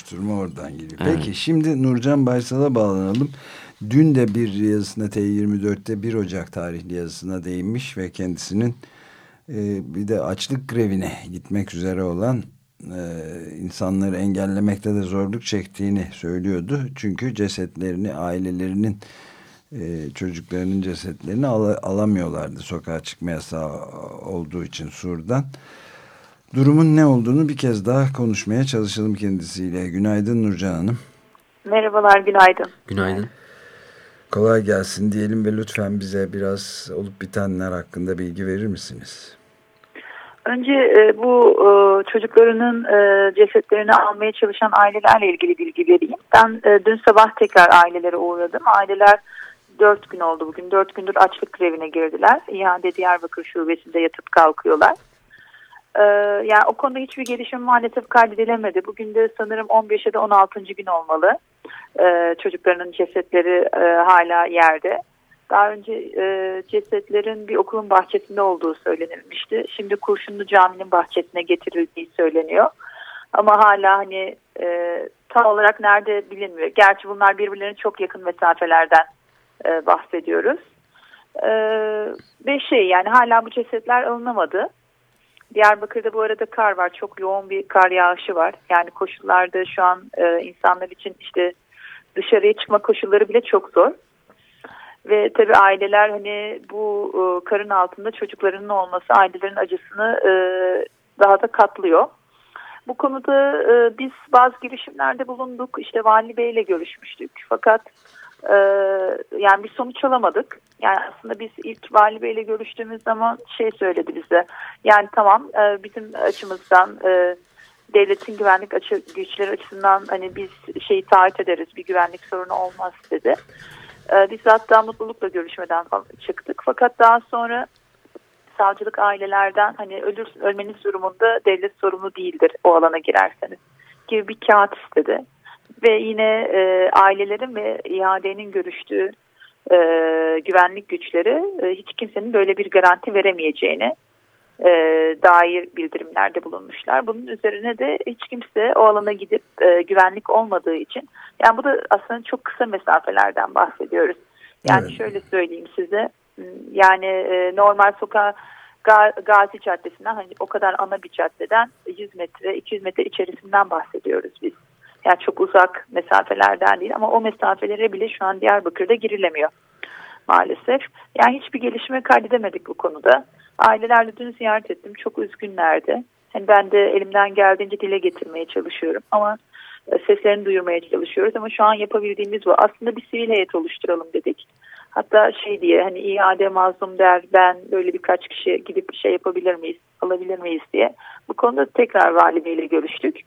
soruşturma oradan geliyor. Evet. Peki şimdi Nurcan Baysal'a bağlanalım. Dün de bir yazısına T24'te 1 Ocak tarihli yazısına değinmiş ve kendisinin e, bir de açlık grevine gitmek üzere olan e, insanları engellemekte de zorluk çektiğini söylüyordu. Çünkü cesetlerini ailelerinin e, çocuklarının cesetlerini al alamıyorlardı sokağa çıkma yasağı olduğu için Sur'dan. Durumun ne olduğunu bir kez daha konuşmaya çalışalım kendisiyle. Günaydın Nurcan Hanım. Merhabalar, günaydın. Günaydın. Kolay gelsin diyelim ve lütfen bize biraz olup bitenler hakkında bilgi verir misiniz? Önce e, bu e, çocuklarının e, cesetlerini almaya çalışan ailelerle ilgili bilgi vereyim. Ben e, dün sabah tekrar ailelere uğradım. Aileler dört gün oldu bugün. Dört gündür açlık grevine girdiler. İhade Diyarbakır Şubesi'nde yatıp kalkıyorlar. Ee, yani o konuda hiçbir gelişim maalesef kaydedilemedi. Bugün de sanırım 15 ya da 16. gün olmalı. Ee, çocuklarının cesetleri e, hala yerde. Daha önce e, cesetlerin bir okulun bahçesinde olduğu söylenilmişti. Şimdi Kurşunlu Cami'nin bahçesine getirildiği söyleniyor. Ama hala hani e, tam olarak nerede bilinmiyor. Gerçi bunlar birbirlerine çok yakın mesafelerden e, bahsediyoruz. E, ve şey yani hala bu cesetler alınamadı. Diyarbakır'da bu arada kar var. Çok yoğun bir kar yağışı var. Yani koşullarda şu an e, insanlar için işte dışarıya çıkma koşulları bile çok zor. Ve tabii aileler hani bu e, karın altında çocuklarının olması ailelerin acısını e, daha da katlıyor. Bu konuda e, biz bazı girişimlerde bulunduk. İşte Vali Bey ile görüşmüştük. Fakat e, yani bir sonuç alamadık. Yani aslında biz ilk Vali Bey ile görüştüğümüz zaman şey söyledi bize. Yani tamam e, bizim açımızdan e, devletin güvenlik açı, güçleri açısından hani biz şeyi taahhüt ederiz bir güvenlik sorunu olmaz dedi. E, biz hatta mutlulukla görüşmeden çıktık. Fakat daha sonra savcılık ailelerden hani ölür, ölmeniz durumunda devlet sorumlu değildir o alana girerseniz gibi bir kağıt istedi. Ve yine e, ailelerin ve iadenin görüştüğü e, güvenlik güçleri e, hiç kimsenin böyle bir garanti veremeyeceğini e, dair bildirimlerde bulunmuşlar. Bunun üzerine de hiç kimse o alana gidip e, güvenlik olmadığı için yani bu da aslında çok kısa mesafelerden bahsediyoruz. Yani evet. şöyle söyleyeyim size yani e, normal sokağa Gazi Caddesi'nden hani o kadar ana bir caddeden 100 metre 200 metre içerisinden bahsediyoruz biz. Yani çok uzak mesafelerden değil ama o mesafelere bile şu an Diyarbakır'da girilemiyor maalesef. Yani hiçbir gelişme kaydedemedik bu konuda. Ailelerle dün ziyaret ettim. Çok üzgünlerdi. Yani ben de elimden geldiğince dile getirmeye çalışıyorum ama e, seslerini duyurmaya çalışıyoruz ama şu an yapabildiğimiz bu. Aslında bir sivil heyet oluşturalım dedik. Hatta şey diye hani iade mazlum der ben böyle birkaç kişi gidip bir şey yapabilir miyiz, alabilir miyiz diye. Bu konuda tekrar Vali Bey ile görüştük.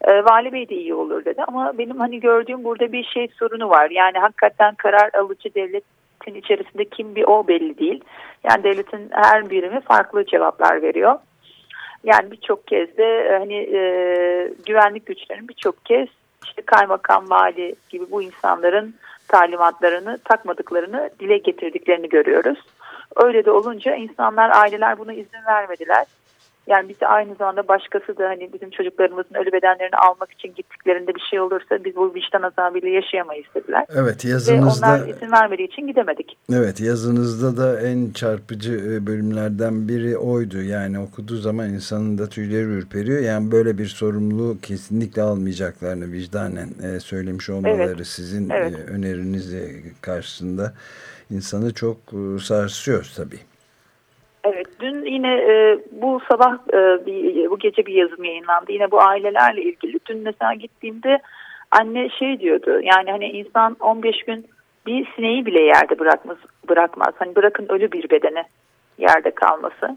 E, Vali Bey de iyi olur dedi ama benim hani gördüğüm burada bir şey sorunu var. Yani hakikaten karar alıcı devletin içerisinde kim bir o belli değil. Yani devletin her birimi farklı cevaplar veriyor. Yani birçok kez de e, hani e, güvenlik güçlerinin birçok kez işte kaymakam, vali gibi bu insanların talimatlarını takmadıklarını dile getirdiklerini görüyoruz. Öyle de olunca insanlar, aileler buna izin vermediler. Yani bizi aynı zamanda başkası da hani bizim çocuklarımızın ölü bedenlerini almak için gittiklerinde bir şey olursa biz bu vicdan azabıyla yaşayamayız dediler. Evet yazınızda. Ve onlar izin vermediği için gidemedik. Evet yazınızda da en çarpıcı e, bölümlerden biri oydu. Yani okuduğu zaman insanın da tüyleri ürperiyor. Yani böyle bir sorumluluğu kesinlikle almayacaklarını vicdanen e, söylemiş olmaları evet. sizin evet. E, öneriniz karşısında insanı çok sarsıyor tabii. Evet, yine e, bu sabah e, bir, bu gece bir yazım yayınlandı. Yine bu ailelerle ilgili. Dün mesela gittiğimde anne şey diyordu. Yani hani insan 15 gün bir sineği bile yerde bırakmaz. bırakmaz. Hani bırakın ölü bir bedene yerde kalması.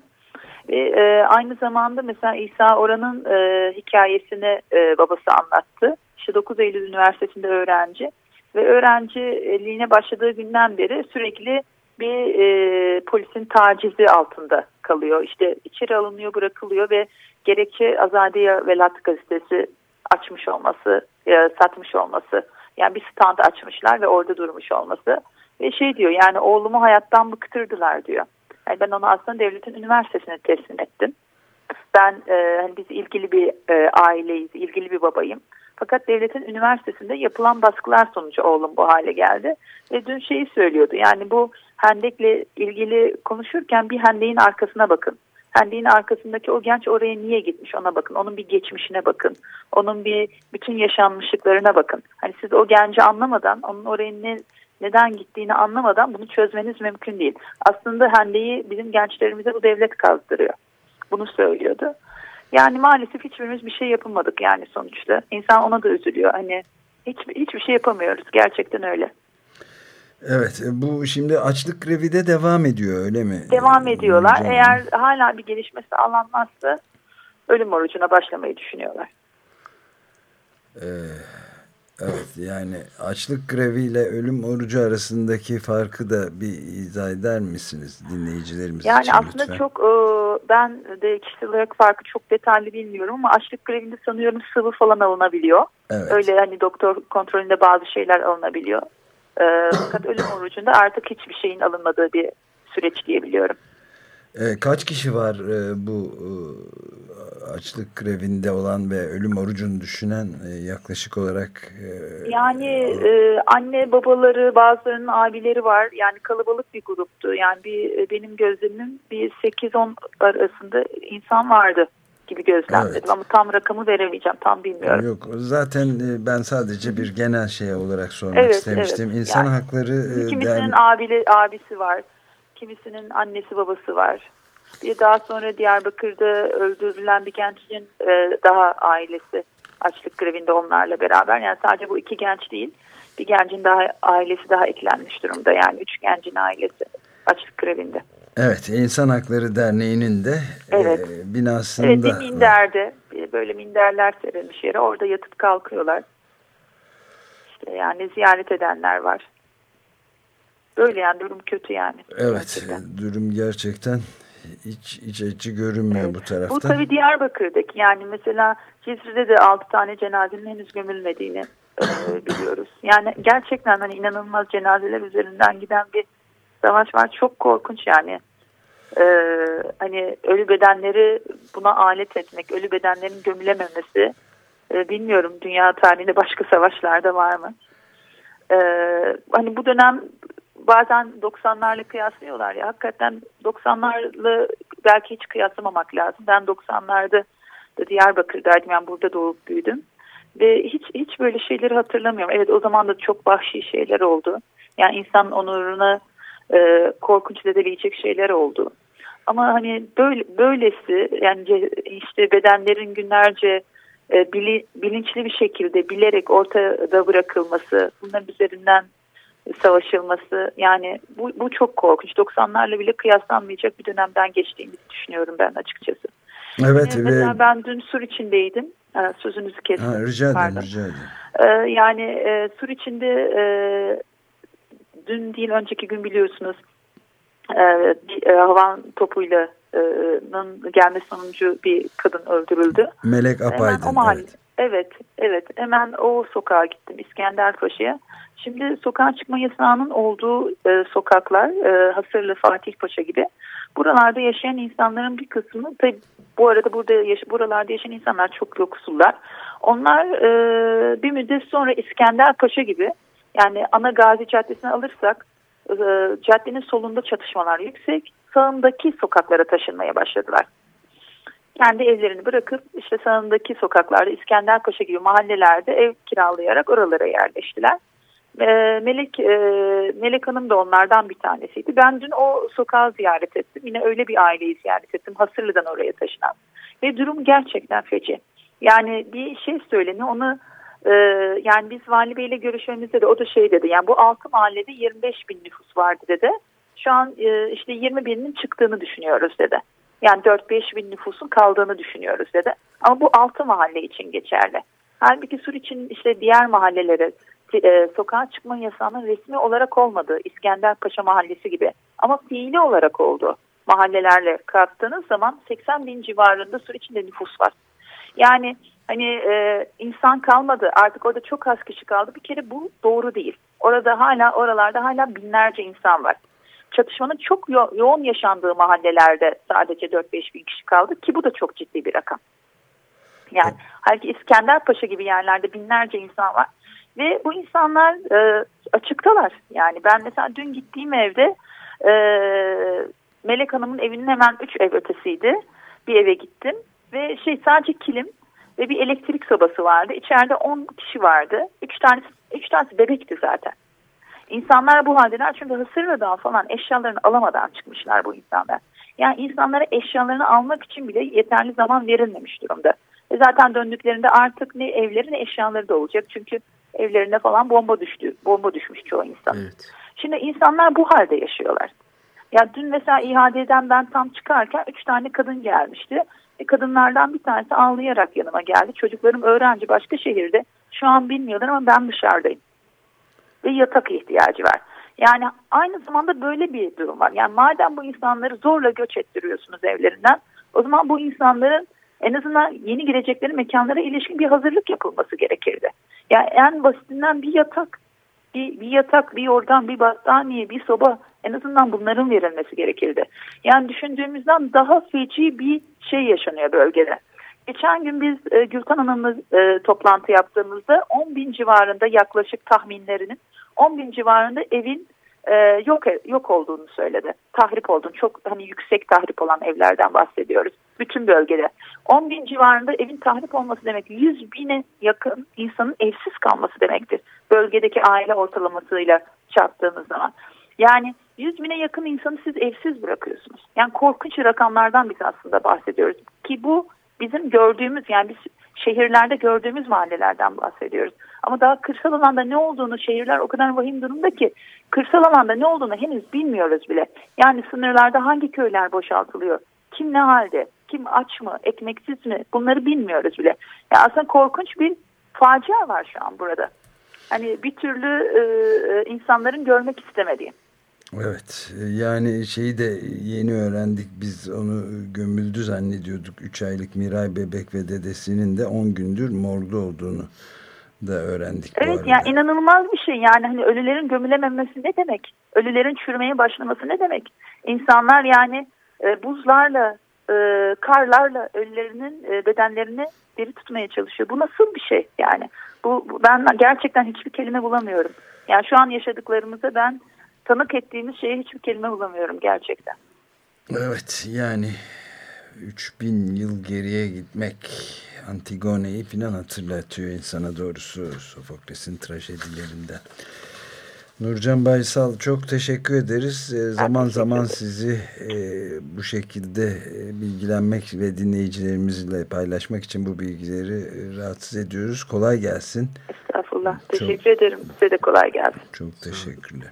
Ve e, aynı zamanda mesela İsa Oran'ın e, hikayesini e, babası anlattı. İşte 9 Eylül Üniversitesi'nde öğrenci ve öğrenciliğine başladığı günden beri sürekli bir e, polisin tacizi altında kalıyor. İşte içeri alınıyor, bırakılıyor ve gerekçe Azadiye Velat gazetesi açmış olması, e, satmış olması. Yani bir stand açmışlar ve orada durmuş olması. Ve şey diyor yani oğlumu hayattan bıktırdılar diyor. Yani ben onu aslında devletin üniversitesine teslim ettim. Ben e, hani biz ilgili bir e, aileyiz, ilgili bir babayım. Fakat devletin üniversitesinde yapılan baskılar sonucu oğlum bu hale geldi. Ve dün şeyi söylüyordu yani bu hendekle ilgili konuşurken bir hendeğin arkasına bakın. Hendeğin arkasındaki o genç oraya niye gitmiş ona bakın. Onun bir geçmişine bakın. Onun bir bütün yaşanmışlıklarına bakın. Hani siz o genci anlamadan onun oraya ne, neden gittiğini anlamadan bunu çözmeniz mümkün değil. Aslında hendeyi bizim gençlerimize bu devlet kazdırıyor. Bunu söylüyordu. Yani maalesef hiçbirimiz bir şey yapamadık yani sonuçta. İnsan ona da üzülüyor. Hani hiç, hiçbir şey yapamıyoruz. Gerçekten öyle. Evet bu şimdi açlık grevi de devam ediyor öyle mi? Devam ediyorlar. Canım. Eğer hala bir gelişme sağlanmazsa ölüm orucuna başlamayı düşünüyorlar. Ee, evet yani açlık greviyle ölüm orucu arasındaki farkı da bir izah eder misiniz dinleyicilerimiz yani için Yani aslında lütfen? çok e, ben de kişisel olarak farkı çok detaylı bilmiyorum ama açlık grevinde sanıyorum sıvı falan alınabiliyor. Evet. Öyle hani doktor kontrolünde bazı şeyler alınabiliyor. E, fakat ölüm orucunda artık hiçbir şeyin alınmadığı bir süreç diyebiliyorum. E, kaç kişi var e, bu e, açlık grevinde olan ve ölüm orucunu düşünen e, yaklaşık olarak? E, yani e, anne babaları bazılarının abileri var. Yani kalabalık bir gruptu. Yani bir e, benim gözlemim bir 8-10 arasında insan vardı gibi gözlemledim evet. ama tam rakamı veremeyeceğim tam bilmiyorum. Yok zaten e, ben sadece bir genel şey olarak sormak evet, istemiştim. Evet. İnsan yani, hakları e, kimisinin ben... abili, abisi var, kimisinin annesi babası var. Bir daha sonra Diyarbakır'da öldürülen bir gençin e, daha ailesi açlık grevinde onlarla beraber. Yani sadece bu iki genç değil. Bir gencin daha ailesi daha eklenmiş durumda. Yani üç gencin ailesi açlık grevinde. Evet, İnsan Hakları Derneği'nin de evet. e, binasında. Evet, bir minderde böyle minderler serilmiş yere orada yatıp kalkıyorlar. İşte yani ziyaret edenler var. Böyle yani durum kötü yani. Evet, gerçekten. durum gerçekten hiç iç açı görünmüyor evet. bu tarafta. Bu tabii Diyarbakır'daki yani mesela Cizre'de de 6 tane cenazenin henüz gömülmediğini e, biliyoruz. Yani gerçekten hani inanılmaz cenazeler üzerinden giden bir savaş var. Çok korkunç yani. Ee, hani ölü bedenleri buna alet etmek, ölü bedenlerin gömülememesi e, bilmiyorum dünya tarihinde başka savaşlarda var mı? Ee, hani bu dönem bazen 90'larla kıyaslıyorlar ya hakikaten 90'larla belki hiç kıyaslamamak lazım. Ben 90'larda da Diyarbakır'daydım yani burada doğup büyüdüm ve hiç hiç böyle şeyleri hatırlamıyorum. Evet o zaman da çok vahşi şeyler oldu. Yani insan onuruna e, korkunç edebilecek şeyler oldu. Ama hani böyle böylesi yani işte bedenlerin günlerce e, bili, bilinçli bir şekilde bilerek ortada bırakılması, bunların üzerinden savaşılması yani bu, bu çok korkunç. 90'larla bile kıyaslanmayacak bir dönemden geçtiğimizi düşünüyorum ben açıkçası. Evet. Yani mesela ben dün sur içindeydim. Ee, sözünüzü kestim. Ha, rica ederim, rica ederim. Ee, yani e, sur içinde e, dün değil önceki gün biliyorsunuz e, bir e, havan topuyla e, gelmesi sonucu bir kadın öldürüldü. Melek Apaydın. Hemen o mahalle, evet. evet, evet. Hemen o sokağa gittim İskender Paşa'ya. Şimdi sokağa çıkma yasağının olduğu e, sokaklar e, Hasırlı, Fatih Paşa gibi. Buralarda yaşayan insanların bir kısmı tabi bu arada burada yaş buralarda yaşayan insanlar çok yoksullar. Onlar e, bir müddet sonra İskender Paşa gibi yani ana Gazi Caddesi'ni alırsak e, caddenin solunda çatışmalar yüksek. Sağındaki sokaklara taşınmaya başladılar. Kendi evlerini bırakıp işte sağındaki sokaklarda İskender Paşa gibi mahallelerde ev kiralayarak oralara yerleştiler. E, Melek e, Melek Hanım da onlardan bir tanesiydi. Ben dün o sokağı ziyaret ettim. Yine öyle bir aileyi ziyaret ettim. Hasırlı'dan oraya taşınan. Ve durum gerçekten feci. Yani bir şey söyleniyor onu e, yani biz Vali Bey ile görüşmemizde de o da şey dedi. Yani bu altı mahallede 25 bin nüfus vardı dedi. Şu an e, işte 20 binin çıktığını düşünüyoruz dedi. Yani 4-5 bin nüfusun kaldığını düşünüyoruz dedi. Ama bu altı mahalle için geçerli. Halbuki Sur için işte diğer mahallelere e, sokağa çıkma yasağının resmi olarak olmadığı İskender Paşa Mahallesi gibi ama fiili olarak oldu. Mahallelerle kattığınız zaman 80 bin civarında Sur içinde nüfus var. Yani hani e, insan kalmadı artık orada çok az kişi kaldı. Bir kere bu doğru değil. Orada hala oralarda hala binlerce insan var. Çatışmanın çok yo yoğun yaşandığı mahallelerde sadece 4-5 bin kişi kaldı ki bu da çok ciddi bir rakam. Yani halbuki İskender Paşa gibi yerlerde binlerce insan var. Ve bu insanlar e, açıktalar. Yani ben mesela dün gittiğim evde e, Melek Hanım'ın evinin hemen üç ev ötesiydi. Bir eve gittim ve şey sadece kilim ve bir elektrik sobası vardı. İçeride 10 kişi vardı. 3 tanesi, üç tanesi bebekti zaten. İnsanlar bu haldeler çünkü Hısırlı'dan falan eşyalarını alamadan çıkmışlar bu insanlar. Yani insanlara eşyalarını almak için bile yeterli zaman verilmemiş durumda. E zaten döndüklerinde artık ne evleri ne eşyaları da olacak. Çünkü evlerine falan bomba düştü. Bomba düşmüş çoğu insan. Evet. Şimdi insanlar bu halde yaşıyorlar. Ya dün mesela İHA'den ben tam çıkarken üç tane kadın gelmişti. Kadınlardan bir tanesi ağlayarak yanıma geldi. Çocuklarım öğrenci başka şehirde. Şu an bilmiyorlar ama ben dışarıdayım. Ve yatak ihtiyacı var. Yani aynı zamanda böyle bir durum var. Yani madem bu insanları zorla göç ettiriyorsunuz evlerinden o zaman bu insanların en azından yeni girecekleri mekanlara ilişkin bir hazırlık yapılması gerekirdi. Yani en basitinden bir yatak, bir, bir yatak, bir organ, bir battaniye, bir soba en azından bunların verilmesi gerekirdi. Yani düşündüğümüzden daha feci bir şey yaşanıyor bölgede. Geçen gün biz e, Gülkan Hanım'la e, toplantı yaptığımızda 10 bin civarında yaklaşık tahminlerinin 10 bin civarında evin e, yok yok olduğunu söyledi. Tahrip olduğunu çok hani yüksek tahrip olan evlerden bahsediyoruz. Bütün bölgede. 10 bin civarında evin tahrip olması demek 100 bine yakın insanın evsiz kalması demektir. Bölgedeki aile ortalamasıyla çarptığımız zaman. Yani 100 bine yakın insanı siz evsiz bırakıyorsunuz. Yani korkunç rakamlardan biz aslında bahsediyoruz. Ki bu bizim gördüğümüz yani biz şehirlerde gördüğümüz mahallelerden bahsediyoruz. Ama daha kırsal alanda ne olduğunu şehirler o kadar vahim durumda ki kırsal alanda ne olduğunu henüz bilmiyoruz bile. Yani sınırlarda hangi köyler boşaltılıyor? Kim ne halde? Kim aç mı? Ekmeksiz mi? Bunları bilmiyoruz bile. Yani aslında korkunç bir facia var şu an burada. Hani bir türlü e, insanların görmek istemediği. Evet yani şeyi de yeni öğrendik biz onu gömüldü zannediyorduk 3 aylık Miray bebek ve dedesinin de 10 gündür morda olduğunu da öğrendik. Evet yani inanılmaz bir şey yani hani ölülerin gömülememesi ne demek? Ölülerin çürümeye başlaması ne demek? İnsanlar yani e, buzlarla e, karlarla ölülerinin e, bedenlerini diri tutmaya çalışıyor. Bu nasıl bir şey yani? Bu, bu ben gerçekten hiçbir kelime bulamıyorum. Yani şu an yaşadıklarımıza ben tanık ettiğimiz şeye hiçbir kelime bulamıyorum gerçekten. Evet yani 3000 yıl geriye gitmek Antigone'yi falan hatırlatıyor insana doğrusu Sofokles'in trajedilerinden. Nurcan Baysal çok teşekkür ederiz. E, zaman teşekkür zaman sizi e, bu şekilde e, bilgilenmek ve dinleyicilerimizle paylaşmak için bu bilgileri e, rahatsız ediyoruz. Kolay gelsin. Estağfurullah. Çok, teşekkür ederim. Size de kolay gelsin. Çok teşekkürler.